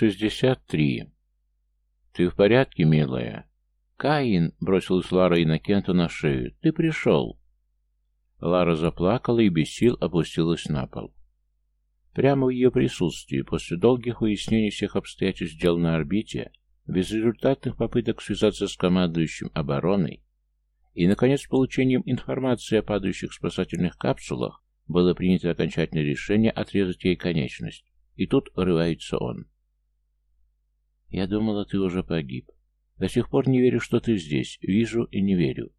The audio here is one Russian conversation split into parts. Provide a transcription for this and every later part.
шестьдесят три. Ты в порядке, милая? Каин, бросилась Лара Иннокенту на шею. Ты пришел. Лара заплакала и без сил опустилась на пол. Прямо в ее присутствии, после долгих выяснений всех обстоятельств дел на орбите, безрезультатных попыток связаться с командующим обороной и, наконец, получением информации о падающих спасательных капсулах, было принято окончательное решение отрезать ей конечность. И тут врывается он. «Я думала, ты уже погиб. До сих пор не верю, что ты здесь. Вижу и не верю.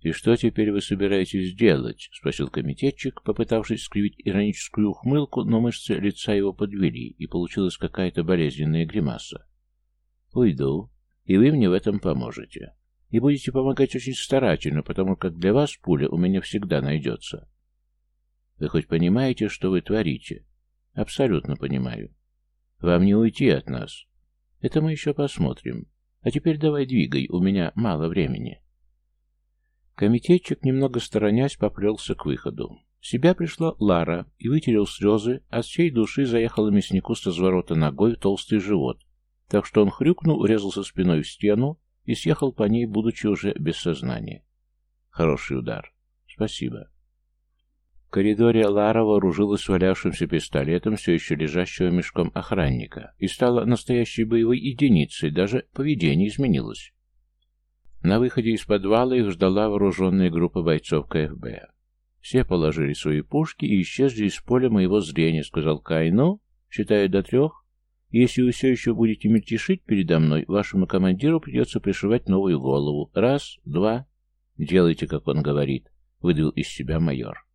«И что теперь вы собираетесь делать?» — спросил комитетчик, попытавшись скривить ироническую ухмылку, но мышцы лица его подвели, и получилась какая-то болезненная гримаса. «Уйду, и вы мне в этом поможете. И будете помогать очень старательно, потому как для вас пуля у меня всегда найдется». «Вы хоть понимаете, что вы творите?» «Абсолютно понимаю. Вам не уйти от нас. Это мы еще посмотрим. А теперь давай двигай, у меня мало времени». Комитетчик, немного сторонясь, поплелся к выходу. В себя пришла Лара и вытерел слезы, от всей души заехала мяснику с разворота ногой в толстый живот, так что он хрюкнул, урезался спиной в стену и съехал по ней, будучи уже без сознания. Хороший удар. Спасибо. В коридоре Лара вооружилась валявшимся пистолетом, все еще лежащего мешком охранника, и стала настоящей боевой единицей, даже поведение изменилось. На выходе из подвала их ждала вооруженная группа бойцов КФБ. Все положили свои пушки и исчезли из поля моего зрения, сказал Кай. Ну, считая до трех, если вы все еще будете мельтешить передо мной, вашему командиру придется пришивать новую голову. Раз, два. Делайте, как он говорит, выдавил из себя майор.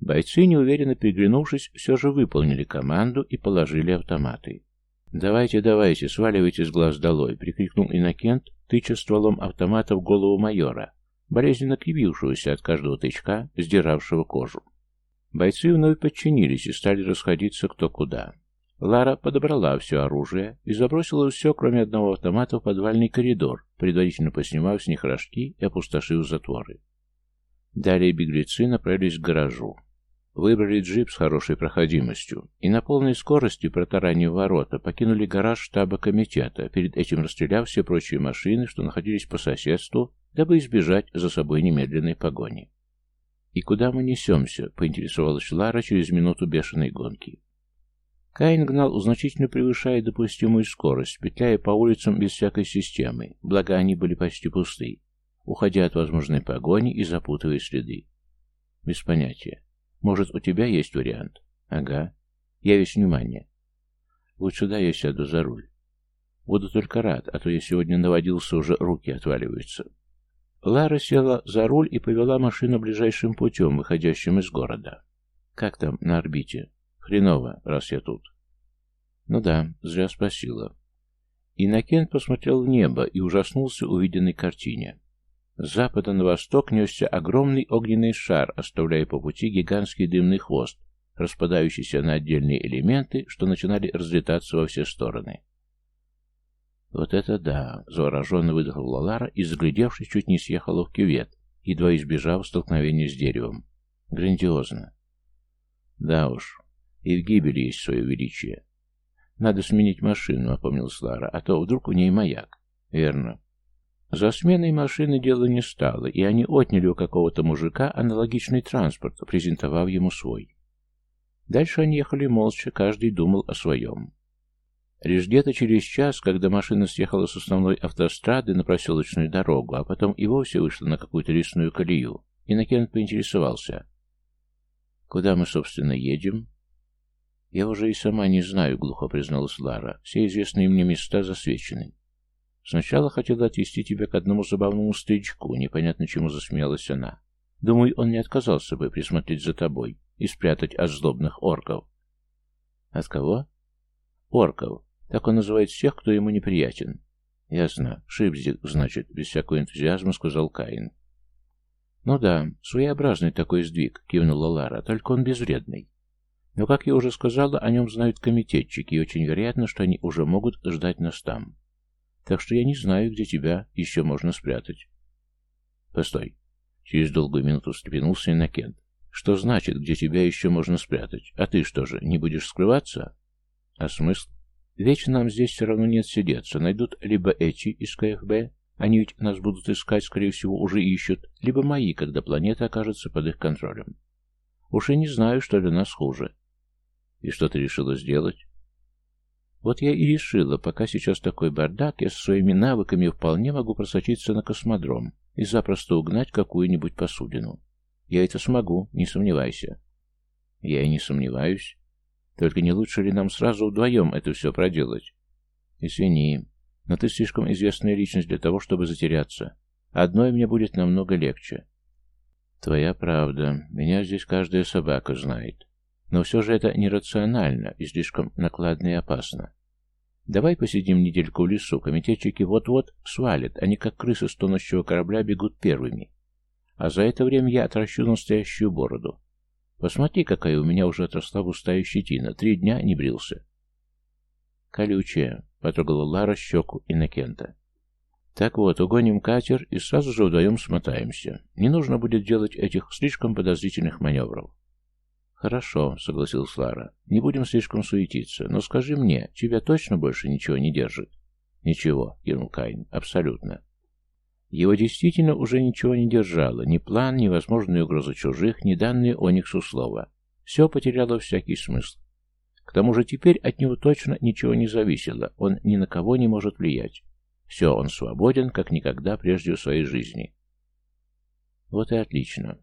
Бойцы, неуверенно переглянувшись, все же выполнили команду и положили автоматы. «Давайте, давайте, сваливайте с глаз долой!» — прикрикнул Иннокент, тыча стволом автомата в голову майора, болезненно кривившегося от каждого тычка, сдиравшего кожу. Бойцы вновь подчинились и стали расходиться кто куда. Лара подобрала все оружие и забросила все, кроме одного автомата, в подвальный коридор, предварительно поснимав с них рожки и опустошив затворы. Далее беглецы направились к гаражу. Выбрали джип с хорошей проходимостью и на полной скорости, протаранив ворота, покинули гараж штаба комитета, перед этим расстреляв все прочие машины, что находились по соседству, дабы избежать за собой немедленной погони. «И куда мы несемся?» — поинтересовалась Лара через минуту бешеной гонки. Каин гнал, значительно превышая допустимую скорость, петляя по улицам без всякой системы, благо они были почти пусты, уходя от возможной погони и запутывая следы. Без понятия. Может, у тебя есть вариант? Ага. Я весь внимание. Вот сюда я сяду за руль. Буду только рад, а то я сегодня наводился, уже руки отваливаются. Лара села за руль и повела машину ближайшим путем, выходящим из города. Как там на орбите? Хреново, раз я тут. Ну да, зря спросила. Иннокент посмотрел в небо и ужаснулся увиденной картине. С запада на восток несся огромный огненный шар, оставляя по пути гигантский дымный хвост, распадающийся на отдельные элементы, что начинали разлетаться во все стороны. «Вот это да!» — завороженно выдохнула Лара и, заглядевшись, чуть не съехала в кювет, едва избежав столкновения с деревом. «Грандиозно!» «Да уж, и в гибели есть свое величие. Надо сменить машину», — опомнилась Лара, — «а то вдруг у ней маяк». «Верно. За сменой машины дело не стало, и они отняли у какого-то мужика аналогичный транспорт, презентовав ему свой. Дальше они ехали молча, каждый думал о своем. Лишь где-то через час, когда машина съехала с основной автострады на проселочную дорогу, а потом и вовсе вышла на какую-то лесную колею, Иннокент поинтересовался. «Куда мы, собственно, едем?» «Я уже и сама не знаю», — глухо призналась Лара. «Все известные мне места засвечены. Сначала хотела отвезти тебя к одному забавному старичку, непонятно чему засмеялась она. Думаю, он не отказался бы присмотреть за тобой и спрятать от злобных орков. От кого? Орков. Так он называет всех, кто ему неприятен. Ясно. Шипздик, значит, без всякого энтузиазма сказал Каин. Ну да, своеобразный такой сдвиг, кивнула Лара, только он безвредный. Но, как я уже сказала, о нем знают комитетчики, и очень вероятно, что они уже могут ждать нас там. Так что я не знаю, где тебя еще можно спрятать. Постой. Через долгую минуту встрепенулся Иннокент. Что значит, где тебя еще можно спрятать? А ты что же, не будешь скрываться? А смысл? Вечно нам здесь все равно нет сидеться. Найдут либо эти из КФБ, они ведь нас будут искать, скорее всего, уже ищут, либо мои, когда планета окажется под их контролем. Уж и не знаю, что для нас хуже. И что ты решила сделать? Вот я и решила, пока сейчас такой бардак, я со своими навыками вполне могу просочиться на космодром и запросто угнать какую-нибудь посудину. Я это смогу, не сомневайся. Я и не сомневаюсь. Только не лучше ли нам сразу вдвоем это все проделать? Извини, но ты слишком известная личность для того, чтобы затеряться. Одной мне будет намного легче. Твоя правда. Меня здесь каждая собака знает. Но все же это нерационально и слишком накладно и опасно. Давай посидим недельку в лесу, комитетчики вот-вот свалят, они как крысы с тонущего корабля бегут первыми. А за это время я отращу настоящую бороду. Посмотри, какая у меня уже отросла густая щетина. Три дня не брился. Колючая, потрогала Лара щеку Иннокента. Так вот, угоним катер и сразу же вдвоем смотаемся. Не нужно будет делать этих слишком подозрительных маневров. Хорошо, согласилась Лара. Не будем слишком суетиться. Но скажи мне, тебя точно больше ничего не держит? Ничего, кивнул Кайн. Абсолютно. Его действительно уже ничего не держало, ни план, ни возможные угрозы чужих, ни данные о них слова. Все потеряло всякий смысл. К тому же теперь от него точно ничего не зависело, он ни на кого не может влиять. Все, он свободен, как никогда прежде в своей жизни. Вот и отлично.